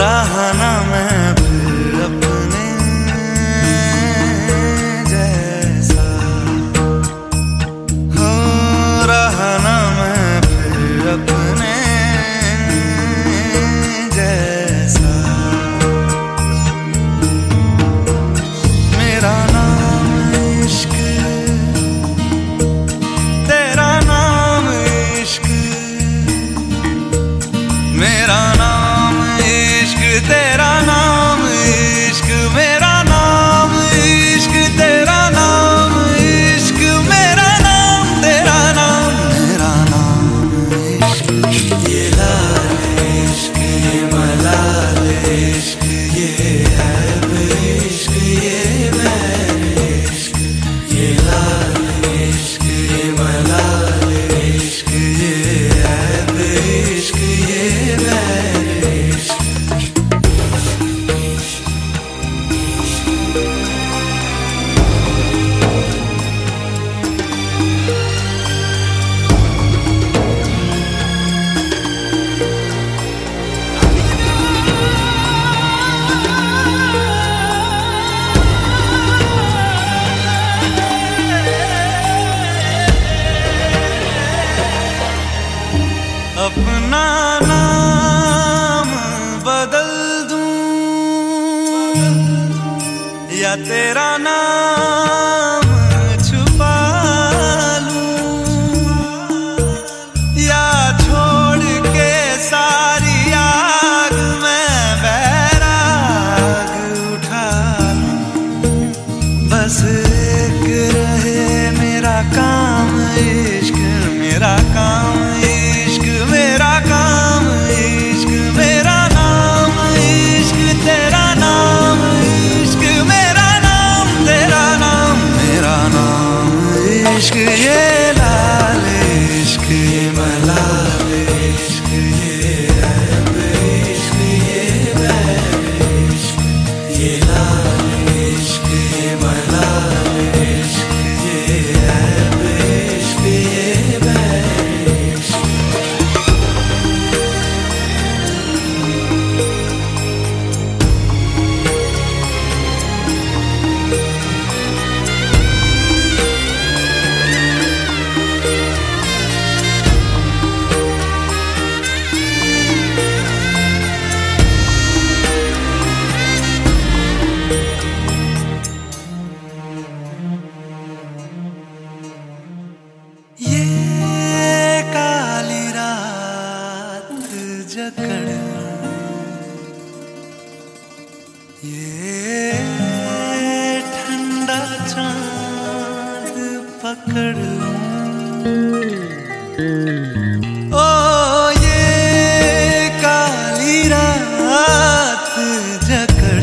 सराहना मैं अपना नाम बदल दूँ। या तेरा नाम छुपा लूँ। या छोड़ के सारी आग में बैराग उठा लूँ। बस एक रहे मेरा काम। चाँद पकड़ हम्म। ओ ये काली रात जकड़